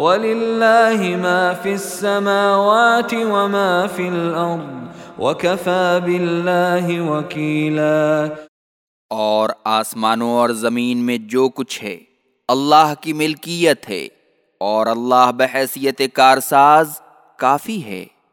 وَلِلَّهِ مَا فِي السَّمَاوَاتِ وَمَا فِي الْأَرْضِ وَكَفَى بِاللَّهِ وَكِيلًا اور آسمانوں اور زمین میں جو کچھ ہے، اللہ کی ملکیت ہے اور اللہ بحیثیت کارساز کافی ہے۔